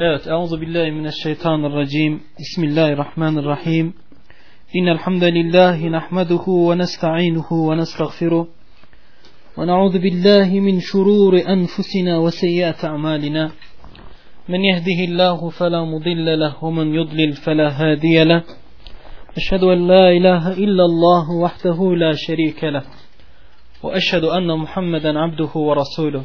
Evet, Euzu billahi mineşşeytanirracim. Bismillahirrahmanirrahim. İnnel hamdelellahi nahmeduhu ve nestainuhu ve nestağfiruh. Ve na'udzu billahi min şururi enfusina ve seyyiati a'malina. Men yehdihillahu fela mudille leh ve men yudlil fela hadiye leh. Eşhedü en la ilahe illallah vahdehu la şerike leh. Ve eşhedü enne Muhammeden abduhu ve resuluh.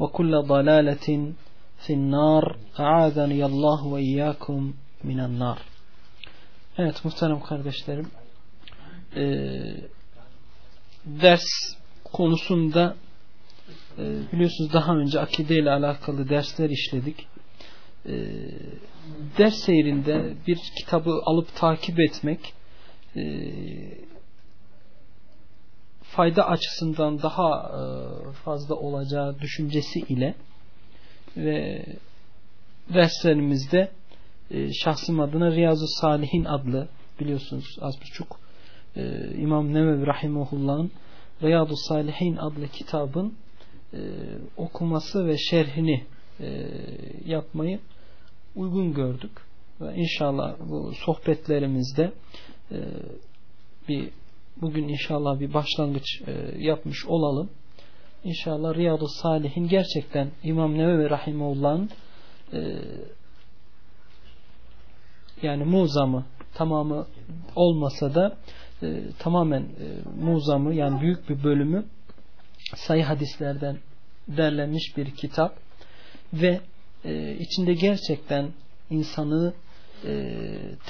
وكل ضلالة في النار أعاذني الله وإياكم من النار Evet muhterem kardeşlerim e, ders konusunda e, biliyorsunuz daha önce akide ile alakalı dersler işledik. E, ders seyrinde bir kitabı alıp takip etmek e, fayda açısından daha e, fazla olacağı düşüncesi ile ve derslerimizde e, şahsım adına Riyazu Salihin adlı biliyorsunuz az buçuk e, İmam Nevevi Rahimahullah'ın Riyadu Salihin adlı kitabın okuması ve şerhini yapmayı uygun gördük. Ve inşallah bu sohbetlerimizde bir bugün inşallah bir başlangıç e, yapmış olalım. İnşallah Riyadu Salihin gerçekten İmam Nevevi Rahimullah'ın e, yani muzamı tamamı olmasa da e, tamamen e, muzamı yani büyük bir bölümü sayı hadislerden derlenmiş bir kitap ve e, içinde gerçekten insanı e,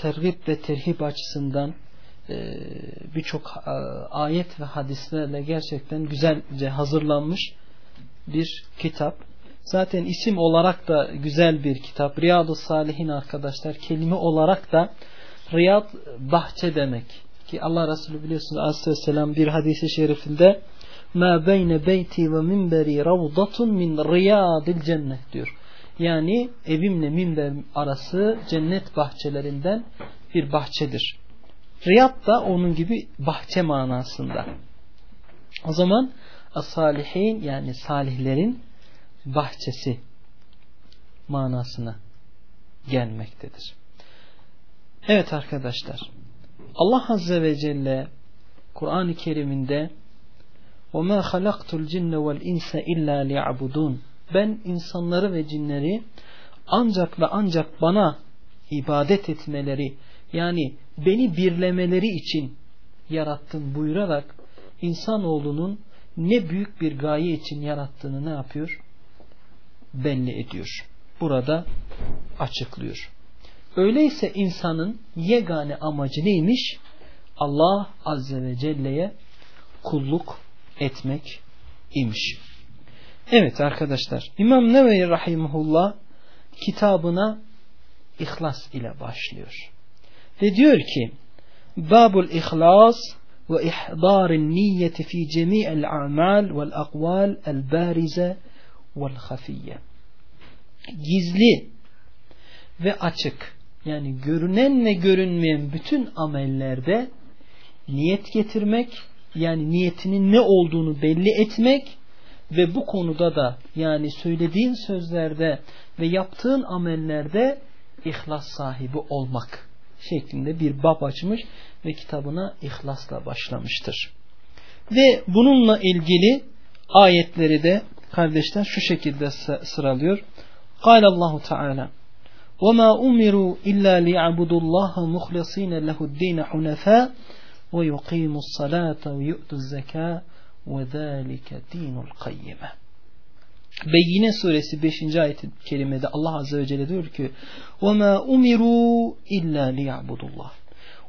tergip ve terhip açısından birçok e, ayet ve hadislerle gerçekten güzelce hazırlanmış bir kitap. Zaten isim olarak da güzel bir kitap. Riyadu Salihin arkadaşlar kelime olarak da Riyad bahçe demek. Ki Allah Resulü biliyorsunuz Aleyhisselam bir hadisi şerifinde ma beyne beyti ve minberi ravdatun min riyadil cennet diyor. Yani evimle minber arası cennet bahçelerinden bir bahçedir. Riyad da onun gibi bahçe manasında. O zaman as-salihin yani salihlerin bahçesi manasına gelmektedir. Evet arkadaşlar. Allah Azze ve Celle Kur'an-ı Kerim'inde وَمَا خَلَقْتُ الْجِنَّ وَالْاِنْسَ اِلَّا لِيَعْبُدُونَ Ben insanları ve cinleri ancak ve ancak bana ibadet etmeleri yani beni birlemeleri için yarattım buyurarak insanoğlunun ne büyük bir gaye için yarattığını ne yapıyor? Belli ediyor. Burada açıklıyor. Öyleyse insanın yegane amacı neymiş? Allah Azze ve Celle'ye kulluk etmek imiş. Evet arkadaşlar İmam Nevevi Rahimullah kitabına ihlas ile başlıyor. Ve diyor ki Babul İhlas ve ihdarin niyeti fi cemi'el a'mal vel akval el barize vel hafiyye. Gizli ve açık yani görünen ve görünmeyen bütün amellerde niyet getirmek yani niyetinin ne olduğunu belli etmek ve bu konuda da yani söylediğin sözlerde ve yaptığın amellerde ihlas sahibi olmak şeklinde bir bab açmış ve kitabına ihlasla başlamıştır. Ve bununla ilgili ayetleri de kardeşler şu şekilde sıralıyor. قال الله تعالى وَمَا أُمِرُوا إِلَّا لِيَعْبُدُوا اللّٰهَ مُخْلَصِينَ لَهُ الدِّينَ حُنَفَاءَ وَيُقِيمُوا الصَّلَاةَ وَيُؤْتُوا الزَّكَاةَ وَذَٰلِكَ دِينُ الْقَيِّمَةِ Beyyine suresi 5. ayet-i kerimede Allah Azze ve Celle diyor ki وَمَا أُمِرُوا إِلَّا لِيَعْبُدُوا اللّٰهِ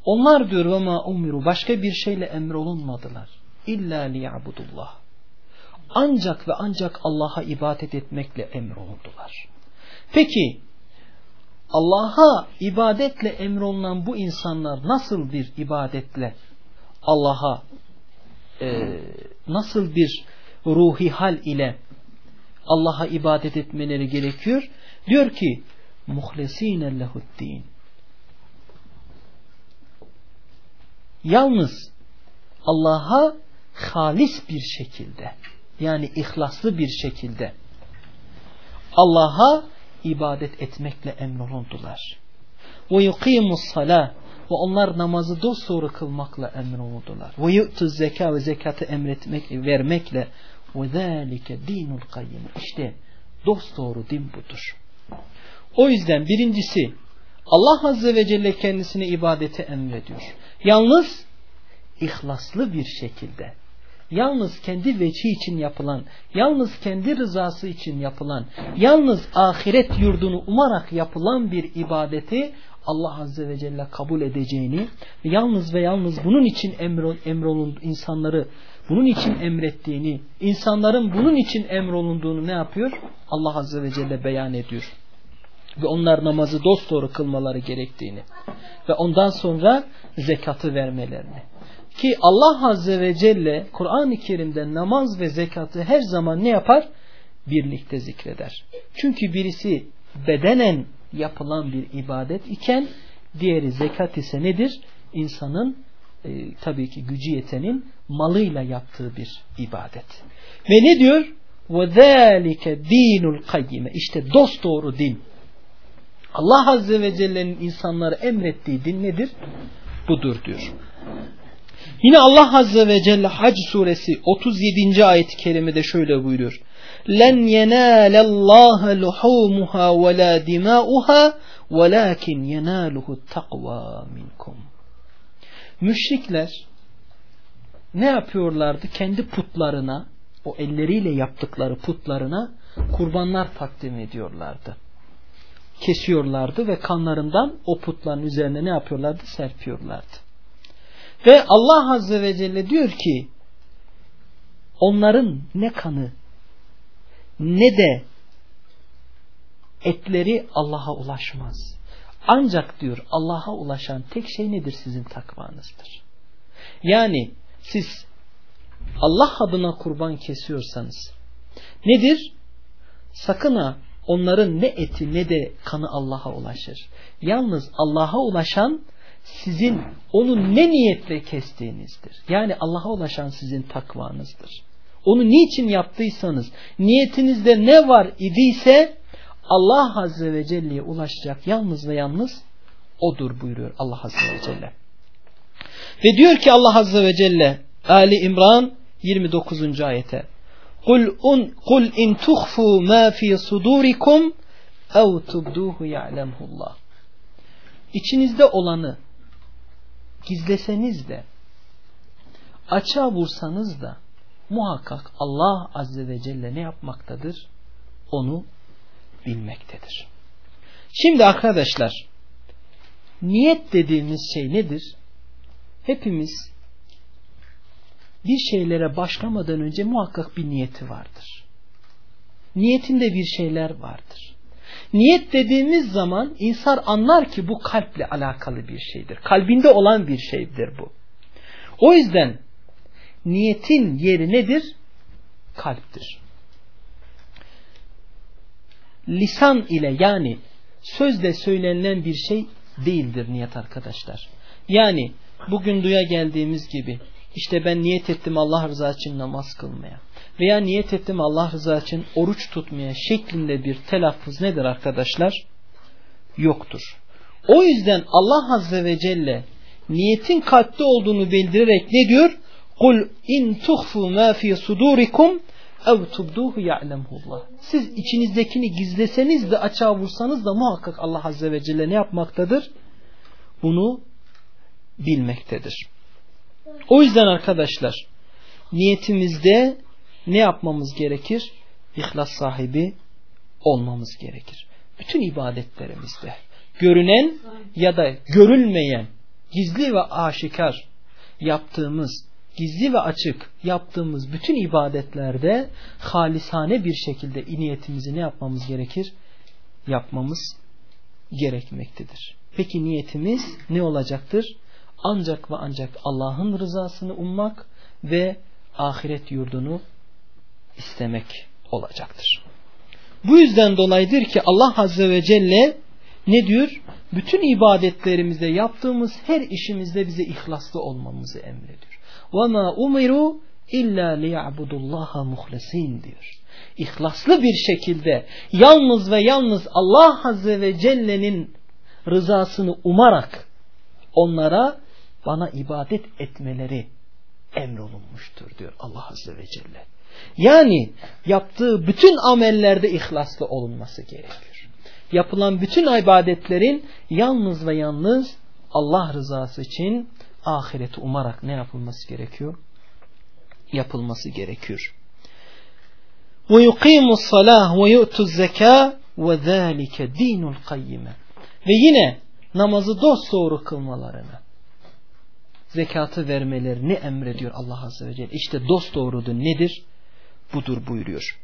Onlar diyor وَمَا umiru başka bir şeyle emrolunmadılar. İlla liyabudullah. Ancak ve ancak Allah'a ibadet etmekle emrolundular. Peki Allah'a ibadetle emrolunan bu insanlar nasıl bir ibadetle Allah'a e, nasıl bir ruhi hal ile Allah'a ibadet etmeleri gerekiyor? Diyor ki muhlesine lehuddin yalnız Allah'a halis bir şekilde yani ihlaslı bir şekilde Allah'a ibadet etmekle emrolundular. Ve yuqimus salah ve onlar namazı dosdoğru kılmakla emrolundular. Ve yu'tu zeka ve zekatı emretmek vermekle zâlike dinul kayyim. İşte dosdoğru din budur. O yüzden birincisi Allah Azze ve Celle kendisine ibadete emrediyor. Yalnız ihlaslı bir şekilde yalnız kendi veçi için yapılan, yalnız kendi rızası için yapılan, yalnız ahiret yurdunu umarak yapılan bir ibadeti Allah Azze ve Celle kabul edeceğini, yalnız ve yalnız bunun için emrol, emrolun insanları bunun için emrettiğini, insanların bunun için emrolunduğunu ne yapıyor? Allah Azze ve Celle beyan ediyor. Ve onlar namazı dosdoğru kılmaları gerektiğini ve ondan sonra zekatı vermelerini ki Allah Azze ve Celle Kur'an-ı Kerim'de namaz ve zekatı her zaman ne yapar? Birlikte zikreder. Çünkü birisi bedenen yapılan bir ibadet iken diğeri zekat ise nedir? İnsanın e, tabii ki gücü yetenin malıyla yaptığı bir ibadet. Ve ne diyor? وَذَٰلِكَ dinul kayyime. İşte dost doğru din. Allah Azze ve Celle'nin insanlara emrettiği din nedir? Budur diyor. Yine Allah Azze ve Celle Hac suresi 37. ayet-i kerimede şöyle buyuruyor. لَنْ يَنَالَ اللّٰهَ لُحُومُهَا وَلَا دِمَاؤُهَا وَلَاكِنْ يَنَالُهُ التَّقْوَى مِنْكُمْ Müşrikler ne yapıyorlardı? Kendi putlarına, o elleriyle yaptıkları putlarına kurbanlar takdim ediyorlardı. Kesiyorlardı ve kanlarından o putların üzerine ne yapıyorlardı? Serpiyorlardı. Ve Allah Azze ve Celle diyor ki onların ne kanı ne de etleri Allah'a ulaşmaz. Ancak diyor Allah'a ulaşan tek şey nedir sizin takvanızdır. Yani siz Allah adına kurban kesiyorsanız nedir? Sakın ha onların ne eti ne de kanı Allah'a ulaşır. Yalnız Allah'a ulaşan sizin onu ne niyetle kestiğinizdir. Yani Allah'a ulaşan sizin takvanızdır. Onu niçin yaptıysanız, niyetinizde ne var idiyse Allah Azze ve Celle'ye ulaşacak yalnız ve yalnız odur buyuruyor Allah Azze ve Celle. Ve diyor ki Allah Azze ve Celle Ali İmran 29. ayete Kul, un, kul in tuhfu ma fi sudurikum ev tubduhu ya'lemhullah. İçinizde olanı gizleseniz de açığa vursanız da muhakkak Allah Azze ve Celle ne yapmaktadır? Onu bilmektedir. Şimdi arkadaşlar niyet dediğimiz şey nedir? Hepimiz bir şeylere başlamadan önce muhakkak bir niyeti vardır. Niyetinde bir şeyler vardır. Niyet dediğimiz zaman insan anlar ki bu kalple alakalı bir şeydir. Kalbinde olan bir şeydir bu. O yüzden niyetin yeri nedir? Kalptir. Lisan ile yani sözle söylenilen bir şey değildir niyet arkadaşlar. Yani bugün duya geldiğimiz gibi işte ben niyet ettim Allah rızası için namaz kılmaya veya niyet ettim Allah rızası için oruç tutmaya şeklinde bir telaffuz nedir arkadaşlar? Yoktur. O yüzden Allah Azze ve Celle niyetin kalpte olduğunu bildirerek ne diyor? Kul in tuhfu ma fi sudurikum ev tubduhu ya'lemullah. Siz içinizdekini gizleseniz de açığa vursanız da muhakkak Allah Azze ve Celle ne yapmaktadır? Bunu bilmektedir. O yüzden arkadaşlar niyetimizde ne yapmamız gerekir? İhlas sahibi olmamız gerekir. Bütün ibadetlerimizde görünen ya da görülmeyen gizli ve aşikar yaptığımız gizli ve açık yaptığımız bütün ibadetlerde halisane bir şekilde niyetimizi ne yapmamız gerekir? Yapmamız gerekmektedir. Peki niyetimiz ne olacaktır? Ancak ve ancak Allah'ın rızasını ummak ve ahiret yurdunu istemek olacaktır. Bu yüzden dolayıdır ki Allah Azze ve Celle ne diyor? Bütün ibadetlerimizde yaptığımız her işimizde bize ihlaslı olmamızı emrediyor. وَمَا umiru illa liya'budullaha muhlesin diyor. İhlaslı bir şekilde yalnız ve yalnız Allah Azze ve Celle'nin rızasını umarak onlara bana ibadet etmeleri emrolunmuştur diyor Allah Azze ve Celle. Yani yaptığı bütün amellerde ihlaslı olunması gerekiyor. Yapılan bütün ibadetlerin yalnız ve yalnız Allah rızası için ahireti umarak ne yapılması gerekiyor? Yapılması gerekiyor. وَيُقِيمُ الصَّلَاهُ وَيُؤْتُ الزَّكَاءُ وَذَٰلِكَ دِينُ الْقَيِّمَ Ve yine namazı dosdoğru kılmalarını, zekatı vermelerini emrediyor Allah Azze ve Celle. İşte dosdoğrudur nedir? Budur buyuruyor.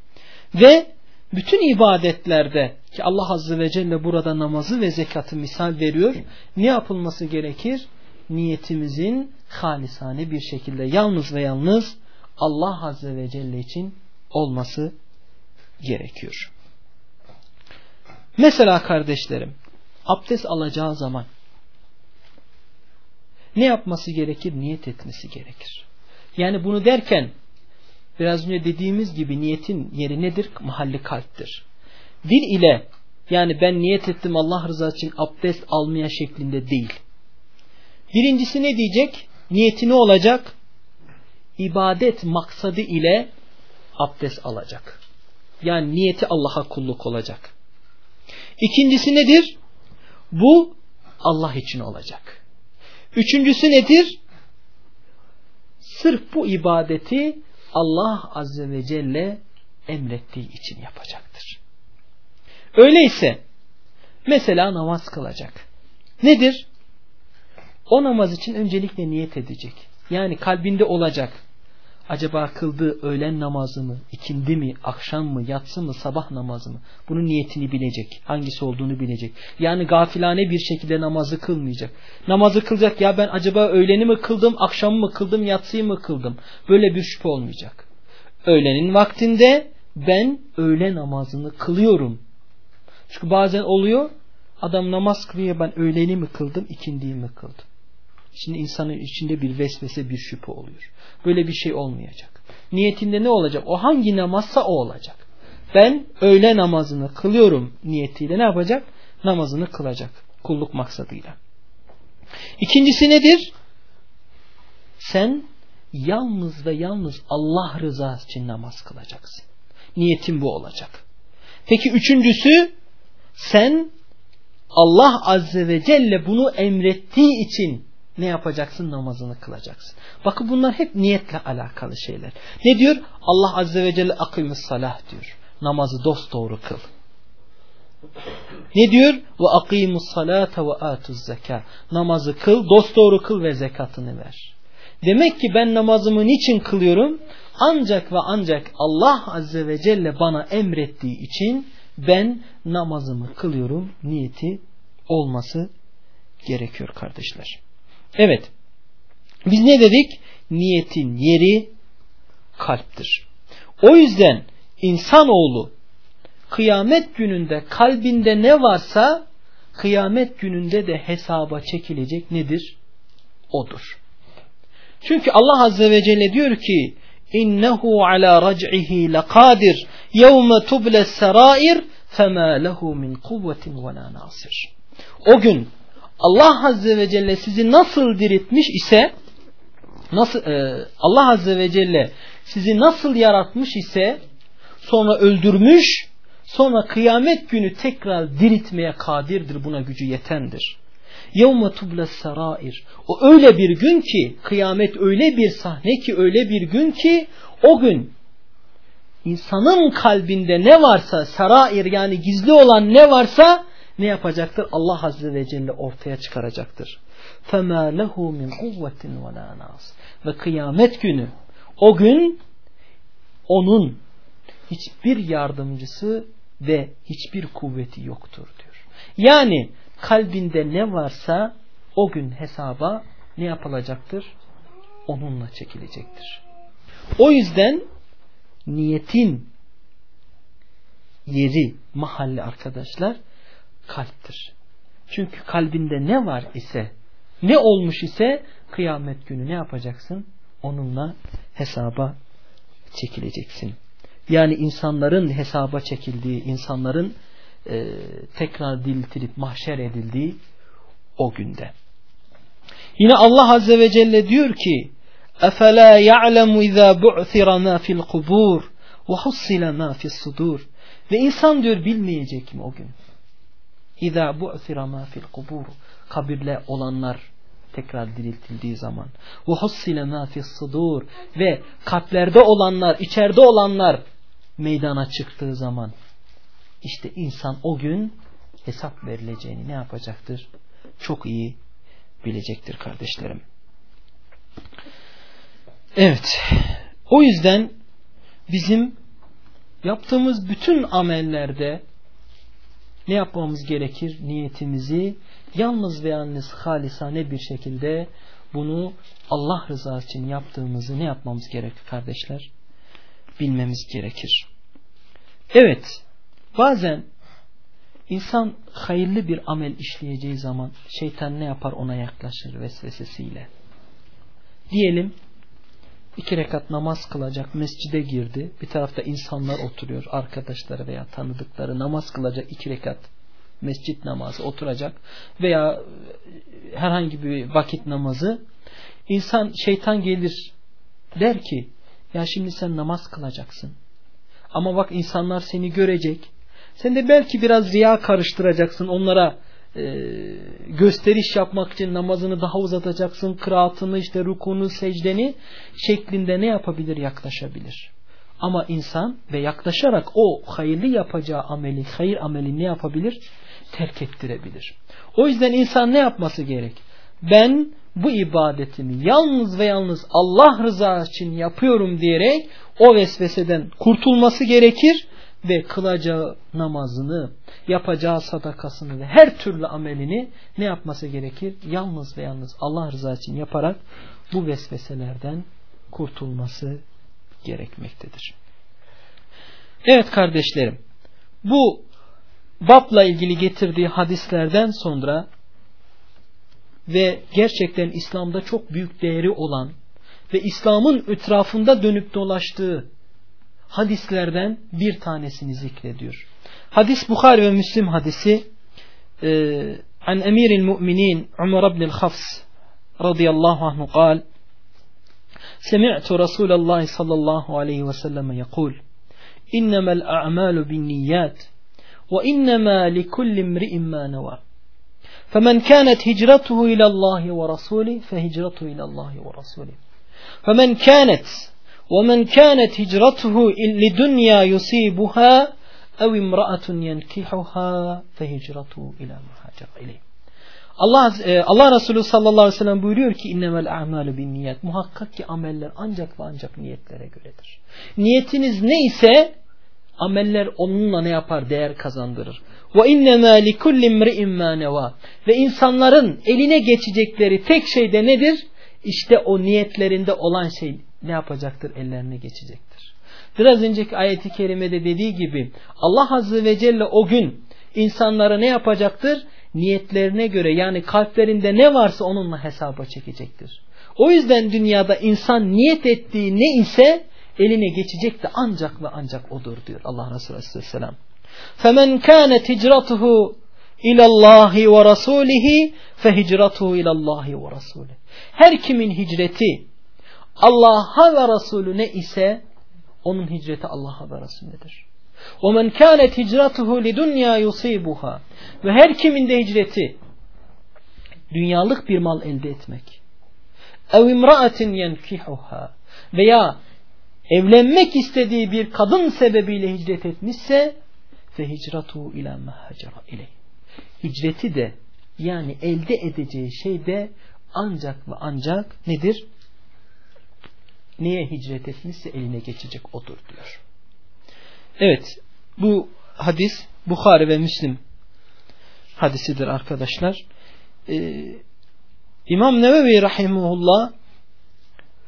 Ve bütün ibadetlerde ki Allah Azze ve Celle burada namazı ve zekatı misal veriyor. Ne yapılması gerekir? Niyetimizin halisane bir şekilde yalnız ve yalnız Allah Azze ve Celle için olması gerekiyor. Mesela kardeşlerim abdest alacağı zaman ne yapması gerekir? Niyet etmesi gerekir. Yani bunu derken biraz önce dediğimiz gibi niyetin yeri nedir? Mahalli kalptir. Dil ile yani ben niyet ettim Allah rızası için abdest almaya şeklinde değil. Birincisi ne diyecek? Niyeti ne olacak? İbadet maksadı ile abdest alacak. Yani niyeti Allah'a kulluk olacak. İkincisi nedir? Bu Allah için olacak. Üçüncüsü nedir? Sırf bu ibadeti Allah Azze ve Celle emrettiği için yapacaktır. Öyleyse mesela namaz kılacak. Nedir? O namaz için öncelikle niyet edecek. Yani kalbinde olacak. Acaba kıldığı öğlen namazı mı, ikindi mi, akşam mı, yatsı mı, sabah namazı mı? Bunun niyetini bilecek. Hangisi olduğunu bilecek. Yani gafilane bir şekilde namazı kılmayacak. Namazı kılacak ya ben acaba öğleni mi kıldım, akşam mı kıldım, yatsıyı mı kıldım? Böyle bir şüphe olmayacak. Öğlenin vaktinde ben öğle namazını kılıyorum. Çünkü bazen oluyor adam namaz kılıyor ben öğleni mi kıldım, ikindiyi mi kıldım? Şimdi insanın içinde bir vesvese, bir şüphe oluyor. Böyle bir şey olmayacak. Niyetinde ne olacak? O hangi namazsa o olacak. Ben öğle namazını kılıyorum niyetiyle ne yapacak? Namazını kılacak. Kulluk maksadıyla. İkincisi nedir? Sen yalnız ve yalnız Allah rızası için namaz kılacaksın. Niyetin bu olacak. Peki üçüncüsü sen Allah Azze ve Celle bunu emrettiği için ne yapacaksın? Namazını kılacaksın. Bakın bunlar hep niyetle alakalı şeyler. Ne diyor? Allah Azze ve Celle akımis salah diyor. Namazı dost doğru kıl. Ne diyor? Ve akimus salata ve atuz zeka. Namazı kıl, dost doğru kıl ve zekatını ver. Demek ki ben namazımı niçin kılıyorum? Ancak ve ancak Allah Azze ve Celle bana emrettiği için ben namazımı kılıyorum niyeti olması gerekiyor kardeşler. Evet. Biz ne dedik? Niyetin yeri kalptir. O yüzden insanoğlu kıyamet gününde kalbinde ne varsa kıyamet gününde de hesaba çekilecek nedir? Odur. Çünkü Allah Azze ve Celle diyor ki innehu ala rac'ihi laqadir yevme tuble serair fema lehu min kuvvetin ve la nasir. O gün Allah Azze ve Celle sizi nasıl diriltmiş ise nasıl e, Allah Azze ve Celle sizi nasıl yaratmış ise sonra öldürmüş, sonra kıyamet günü tekrar diriltmeye kadirdir, buna gücü yetendir. يَوْمَ تُبْلَ sarair. O öyle bir gün ki, kıyamet öyle bir sahne ki, öyle bir gün ki, o gün insanın kalbinde ne varsa, sarair yani gizli olan ne varsa, ne yapacaktır? Allah Azze ve Celle ortaya çıkaracaktır. فَمَا لَهُ مِنْ قُوَّةٍ وَلَا نَاسٍ Ve kıyamet günü, o gün onun hiçbir yardımcısı ve hiçbir kuvveti yoktur diyor. Yani kalbinde ne varsa o gün hesaba ne yapılacaktır? Onunla çekilecektir. O yüzden niyetin yeri, mahalli arkadaşlar kalptir. Çünkü kalbinde ne var ise, ne olmuş ise kıyamet günü ne yapacaksın? Onunla hesaba çekileceksin. Yani insanların hesaba çekildiği, insanların e, tekrar diriltilip mahşer edildiği o günde. Yine Allah Azze ve Celle diyor ki اَفَلَا يَعْلَمُ اِذَا بُعْثِرَ مَا فِي الْقُبُورِ وَحُصِّلَ مَا فِي الصُّدُورِ Ve insan diyor bilmeyecek mi o gün? İza bu'sira ma fil kubur. Kabirle olanlar tekrar diriltildiği zaman. Ve hussile ma fis sudur ve kalplerde olanlar, içeride olanlar meydana çıktığı zaman işte insan o gün hesap verileceğini ne yapacaktır? Çok iyi bilecektir kardeşlerim. Evet. O yüzden bizim yaptığımız bütün amellerde ne yapmamız gerekir? Niyetimizi yalnız ve yalnız halisane bir şekilde bunu Allah rızası için yaptığımızı ne yapmamız gerekir kardeşler? Bilmemiz gerekir. Evet, bazen insan hayırlı bir amel işleyeceği zaman şeytan ne yapar ona yaklaşır vesvesesiyle. Diyelim iki rekat namaz kılacak mescide girdi. Bir tarafta insanlar oturuyor arkadaşları veya tanıdıkları. Namaz kılacak iki rekat mescit namazı oturacak veya herhangi bir vakit namazı. İnsan şeytan gelir der ki ya şimdi sen namaz kılacaksın. Ama bak insanlar seni görecek. Sen de belki biraz riya karıştıracaksın onlara e, gösteriş yapmak için namazını daha uzatacaksın kıraatını işte rukunu secdeni şeklinde ne yapabilir yaklaşabilir ama insan ve yaklaşarak o hayırlı yapacağı ameli hayır ameli ne yapabilir terk ettirebilir. O yüzden insan ne yapması gerek? Ben bu ibadetimi yalnız ve yalnız Allah rızası için yapıyorum diyerek o vesveseden kurtulması gerekir ve kılacağı namazını, yapacağı sadakasını ve her türlü amelini ne yapması gerekir? Yalnız ve yalnız Allah rızası için yaparak bu vesveselerden kurtulması gerekmektedir. Evet kardeşlerim, bu babla ilgili getirdiği hadislerden sonra ve gerçekten İslam'da çok büyük değeri olan ve İslam'ın etrafında dönüp dolaştığı hadislerden bir tanesini zikrediyor. Hadis Bukhari ve Müslim hadisi e, an emiril müminin Umar ibn el-Hafs radıyallahu anhu قال سمعت رسول الله صلى الله عليه وسلم يقول إنما الأعمال بالنيات وإنما لكل امرئ ما نوى فمن كانت هجرته إلى الله ورسوله فهجرته إلى الله ورسوله فمن كانت ومن كانت هجرته لدنيا يصيبها أو امرأة ينكحها فهجرته إلى ما هاجر إليه Allah, Allah Resulü sallallahu aleyhi ve sellem buyuruyor ki innemel a'malu bin niyet. Muhakkak ki ameller ancak ve ancak niyetlere göredir. Niyetiniz neyse ameller onunla ne yapar? Değer kazandırır. Ve innemâ likulli imri'in mâ nevâ. Ve insanların eline geçecekleri tek şey de nedir? İşte o niyetlerinde olan şey ne yapacaktır? Ellerine geçecektir. Biraz önceki ayeti kerimede dediği gibi Allah Azze ve Celle o gün insanlara ne yapacaktır? Niyetlerine göre yani kalplerinde ne varsa onunla hesaba çekecektir. O yüzden dünyada insan niyet ettiği ne ise eline geçecek de ancak ve ancak odur diyor Allah Resulü Aleyhisselam. فَمَنْ كَانَتْ هِجْرَتُهُ اِلَى اللّٰهِ وَرَسُولِهِ فَهِجْرَتُهُ اِلَى اللّٰهِ وَرَسُولِهِ Her kimin hicreti Allah'a ve Resulüne ise onun hicreti Allah'a ve Resulünedir. وَمَنْ كَانَتْ هِجْرَتُهُ لِدُنْيَا يُصِيبُهَا Ve her kimin de hicreti dünyalık bir mal elde etmek. اَوْ اِمْرَأَةٍ يَنْكِحُهَا Veya evlenmek istediği bir kadın sebebiyle hicret etmişse ve hicratu ila mahacera ile. Hicreti de yani elde edeceği şey de ancak ve ancak nedir? Neye hicret etmişse eline geçecek odur diyor. Evet bu hadis Bukhari ve Müslim hadisidir arkadaşlar. Ee, İmam Nevevi Rahimullah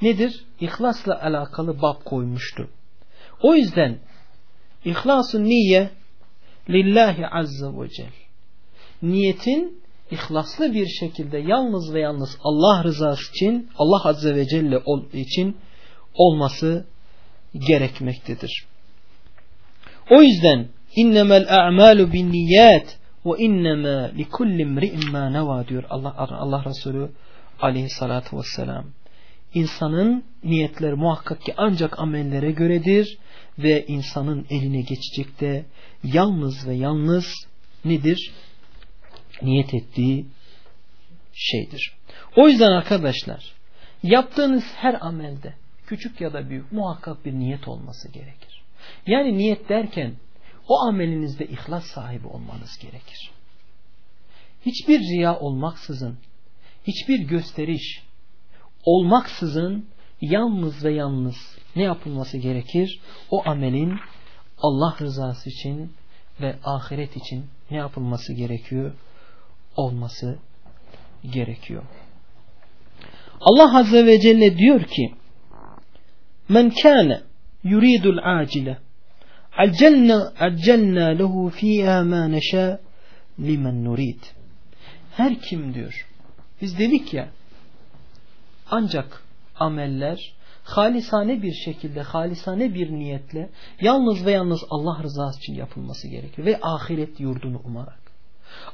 nedir? İhlasla alakalı bab koymuştu. O yüzden İhlas-ı niye lillahi azze ve cel. Niyetin ihlaslı bir şekilde yalnız ve yalnız Allah rızası için, Allah azze ve celle için olması gerekmektedir. O yüzden innemel a'malu bin niyet ve innema likulli imri'in ma neva diyor Allah, Allah Resulü aleyhissalatu vesselam. İnsanın niyetleri muhakkak ki ancak amellere göredir ve insanın eline geçecek de yalnız ve yalnız nedir? Niyet ettiği şeydir. O yüzden arkadaşlar yaptığınız her amelde küçük ya da büyük muhakkak bir niyet olması gerekir. Yani niyet derken o amelinizde ihlas sahibi olmanız gerekir. Hiçbir riya olmaksızın, hiçbir gösteriş olmaksızın yalnız ve yalnız ne yapılması gerekir? O amelin Allah rızası için ve ahiret için ne yapılması gerekiyor? Olması gerekiyor. Allah Azze ve Celle diyor ki Men kâne yuridul acile accelna accelna lehu fîhâ mâ neşâ limen nurid. Her kim diyor. Biz dedik ya ancak ameller halisane bir şekilde, halisane bir niyetle yalnız ve yalnız Allah rızası için yapılması gerekiyor. Ve ahiret yurdunu umarak.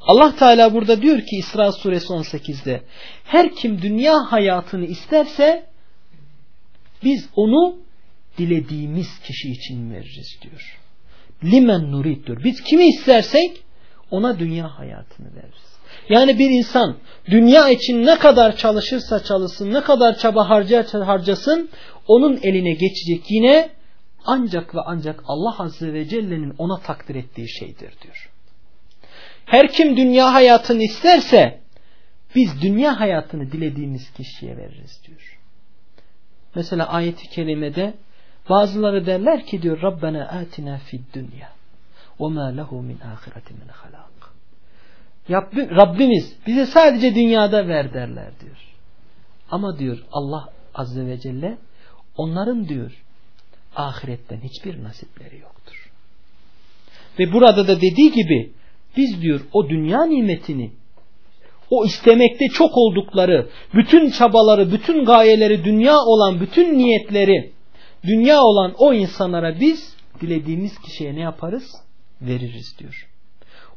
Allah Teala burada diyor ki İsra suresi 18'de her kim dünya hayatını isterse biz onu dilediğimiz kişi için veririz diyor. Limen nurid diyor. Biz kimi istersek ona dünya hayatını veririz. Yani bir insan dünya için ne kadar çalışırsa çalışsın, ne kadar çaba harcarsa harcasın, onun eline geçecek yine ancak ve ancak Allah Azze ve Celle'nin ona takdir ettiği şeydir diyor. Her kim dünya hayatını isterse biz dünya hayatını dilediğimiz kişiye veririz diyor. Mesela ayeti kerimede bazıları derler ki diyor Rabbena atina fid dünya ve ma lehu min ahireti min halak. Rabbimiz bize sadece dünyada ver derler diyor. Ama diyor Allah Azze ve Celle onların diyor ahiretten hiçbir nasipleri yoktur. Ve burada da dediği gibi biz diyor o dünya nimetini o istemekte çok oldukları, bütün çabaları, bütün gayeleri dünya olan, bütün niyetleri dünya olan o insanlara biz dilediğimiz kişiye ne yaparız? Veririz diyor.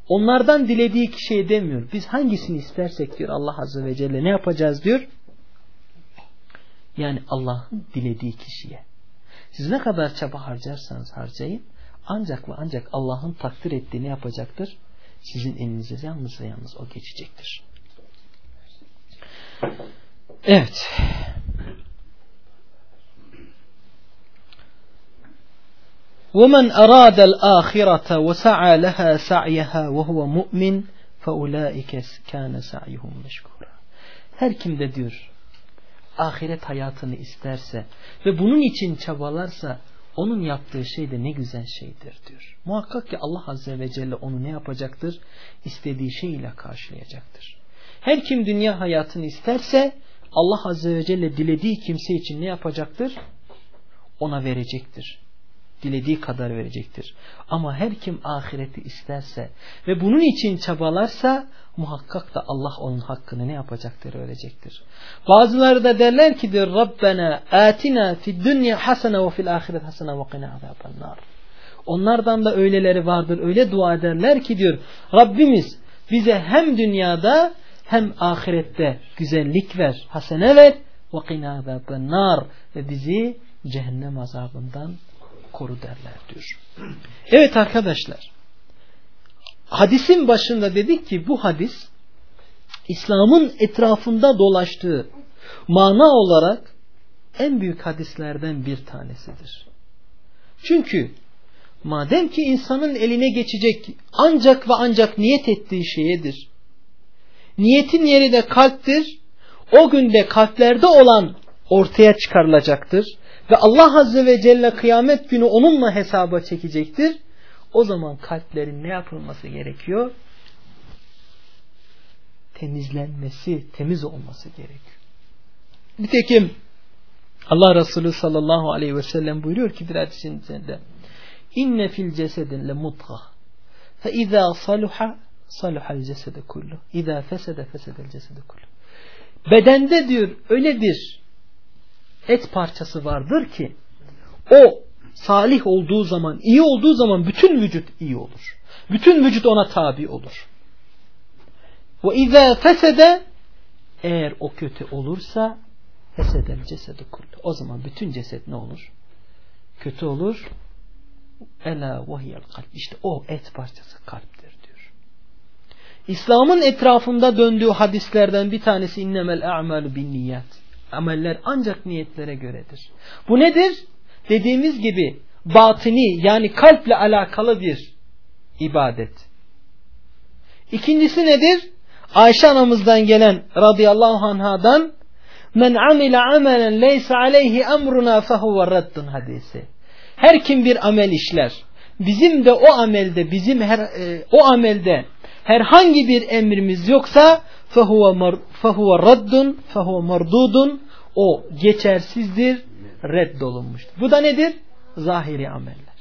Onlardan dilediği kişiye demiyor. Biz hangisini istersek diyor Allah Azze ve Celle ne yapacağız diyor. Yani Allah'ın dilediği kişiye. Siz ne kadar çaba harcarsanız harcayın ancak ve ancak Allah'ın takdir ettiğini yapacaktır. Sizin elinize yalnız ve yalnız o geçecektir. Evet. ومن أراد الآخرة وسعى لها سعيها وهو مؤمن فأولئك كان سعيهم مشكورا Her kim de diyor ahiret hayatını isterse ve bunun için çabalarsa onun yaptığı şey de ne güzel şeydir diyor. Muhakkak ki Allah Azze ve Celle onu ne yapacaktır? İstediği şey ile karşılayacaktır. Her kim dünya hayatını isterse Allah Azze ve Celle dilediği kimse için ne yapacaktır? Ona verecektir dilediği kadar verecektir. Ama her kim ahireti isterse ve bunun için çabalarsa muhakkak da Allah onun hakkını ne yapacaktır verecektir. Bazıları da derler ki diyor Rabbena atina fid dünya hasene ve fil ahiret hasene ve qina azabannar. Onlardan da öyleleri vardır. Öyle dua ederler ki diyor Rabbimiz bize hem dünyada hem ahirette güzellik ver, hasene ver ve qina azabannar ve bizi cehennem azabından koru derler diyor. Evet arkadaşlar. Hadisin başında dedik ki bu hadis İslam'ın etrafında dolaştığı mana olarak en büyük hadislerden bir tanesidir. Çünkü madem ki insanın eline geçecek ancak ve ancak niyet ettiği şeyedir. Niyetin yeri de kalptir. O günde kalplerde olan ortaya çıkarılacaktır. Ve Allah Azze ve Celle kıyamet günü onunla hesaba çekecektir. O zaman kalplerin ne yapılması gerekiyor? Temizlenmesi, temiz olması gerekiyor. Nitekim Allah Resulü sallallahu aleyhi ve sellem buyuruyor ki bir hadisin içinde İnne fil cesedin le mutgah fe izâ saluha saluhal cesede kullu izâ fesede fesedel cesede kullu bedende diyor öyle bir et parçası vardır ki o salih olduğu zaman, iyi olduğu zaman bütün vücut iyi olur. Bütün vücut ona tabi olur. Ve izâ fesede eğer o kötü olursa fesedel cesedi kullu. O zaman bütün ceset ne olur? Kötü olur. Ela vahiyel kalp. İşte o et parçası kalptir diyor. İslam'ın etrafında döndüğü hadislerden bir tanesi innemel a'malu bin niyat. Ameller ancak niyetlere göredir. Bu nedir? Dediğimiz gibi batini yani kalple alakalı bir ibadet. İkincisi nedir? Ayşe anamızdan gelen radıyallahu anhadan Men amile amelen leysa aleyhi emruna fehuve reddun hadisi. Her kim bir amel işler. Bizim de o amelde bizim her e, o amelde herhangi bir emrimiz yoksa fehuve reddun fehuve mardudun o geçersizdir, reddolunmuştur. Bu da nedir? Zahiri ameller.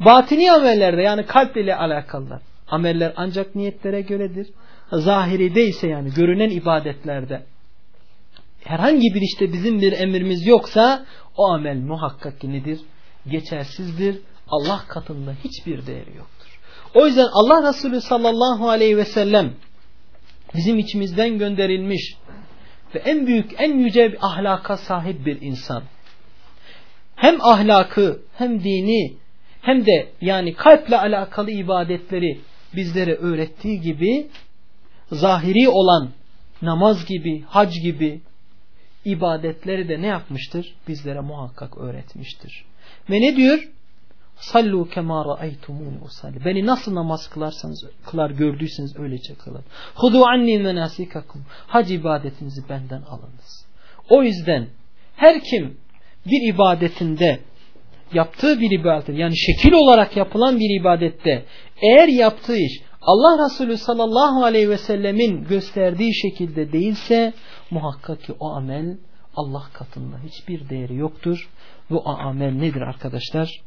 Batini amellerde yani kalp ile alakalılar. Ameller ancak niyetlere göredir. Zahiri değilse yani görünen ibadetlerde herhangi bir işte bizim bir emrimiz yoksa o amel muhakkak ki nedir? Geçersizdir. Allah katında hiçbir değeri yoktur. O yüzden Allah Resulü sallallahu aleyhi ve sellem bizim içimizden gönderilmiş ve en büyük, en yüce bir ahlaka sahip bir insan. Hem ahlakı, hem dini, hem de yani kalple alakalı ibadetleri bizlere öğrettiği gibi zahiri olan namaz gibi, hac gibi ibadetleri de ne yapmıştır? Bizlere muhakkak öğretmiştir. Ve ne diyor? Sallu kema ra'aytumuni usalli. Beni nasıl namaz kılarsanız kılar gördüyseniz öylece kılın. Hudu anni menasikakum. Hac ibadetinizi benden alınız. O yüzden her kim bir ibadetinde yaptığı bir ibadet yani şekil olarak yapılan bir ibadette eğer yaptığı iş Allah Resulü sallallahu aleyhi ve sellemin gösterdiği şekilde değilse muhakkak ki o amel Allah katında hiçbir değeri yoktur. O amel nedir arkadaşlar?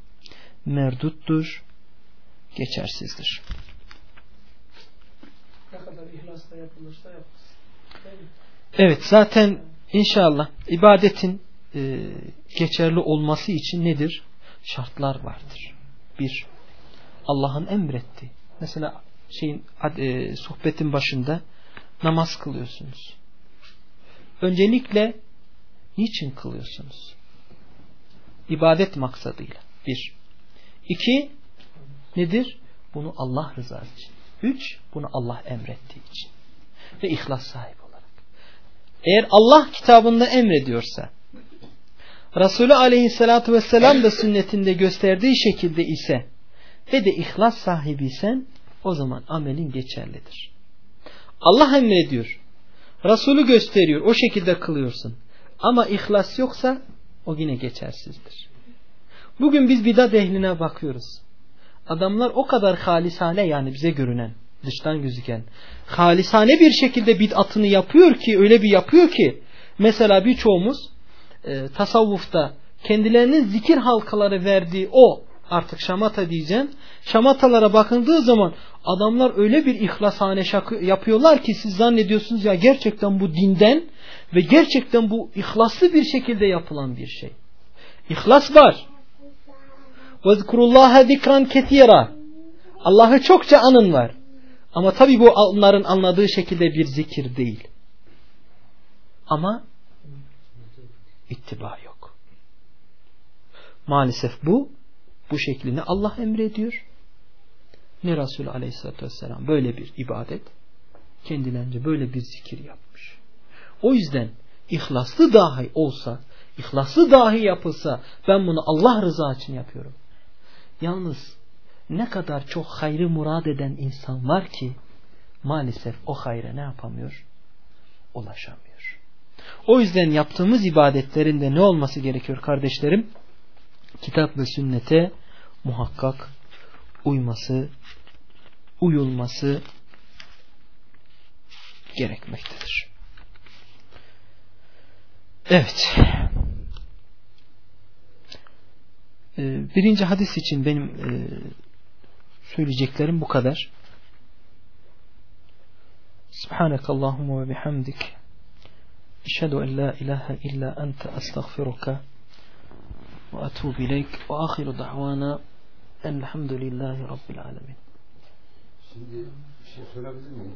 Merduttur, geçersizdir. Ne kadar ihlasla yapılırsa yapılsın. Evet zaten inşallah ibadetin e, geçerli olması için nedir? Şartlar vardır. Bir, Allah'ın emretti. Mesela şeyin e, sohbetin başında namaz kılıyorsunuz. Öncelikle niçin kılıyorsunuz? İbadet maksadıyla. Bir. İki, nedir? Bunu Allah rızası için. Üç, bunu Allah emrettiği için. Ve ihlas sahibi olarak. Eğer Allah kitabında emrediyorsa, Resulü aleyhissalatü vesselam da sünnetinde gösterdiği şekilde ise ve de ihlas sahibiysen o zaman amelin geçerlidir. Allah emrediyor. Resulü gösteriyor. O şekilde kılıyorsun. Ama ihlas yoksa o yine geçersizdir. Bugün biz bidat ehline bakıyoruz. Adamlar o kadar halisane yani bize görünen, dıştan gözüken, halisane bir şekilde bid'atını yapıyor ki, öyle bir yapıyor ki, mesela birçoğumuz e, tasavvufta kendilerinin zikir halkaları verdiği o artık şamata diyeceğim. Şamatalara bakıldığı zaman adamlar öyle bir ihlashane şakı yapıyorlar ki siz zannediyorsunuz ya gerçekten bu dinden ve gerçekten bu ihlaslı bir şekilde yapılan bir şey. İhlas var. وَذْكُرُ اللّٰهَ ذِكْرًا كَثِيرًا Allah'ı çokça anın var. Ama tabi bu onların anladığı şekilde bir zikir değil. Ama ittiba yok. Maalesef bu bu şeklini Allah emrediyor. Ne Resulü Aleyhisselatü Vesselam böyle bir ibadet kendilerince böyle bir zikir yapmış. O yüzden ihlaslı dahi olsa, ihlaslı dahi yapılsa ben bunu Allah rızası için yapıyorum. Yalnız ne kadar çok hayrı murad eden insan var ki maalesef o hayra ne yapamıyor? Ulaşamıyor. O yüzden yaptığımız ibadetlerinde ne olması gerekiyor kardeşlerim? Kitap ve sünnete muhakkak uyması, uyulması gerekmektedir. Evet. Birinci hadis için benim e, söyleyeceklerim bu kadar. Subhanakallahumma ve bihamdik. Eşhedü en la ilahe illa ente estağfiruka ve etubu ileyk ve ahiru da'vana elhamdülillahi rabbil alemin. Şimdi bir şey sorabilir miyim?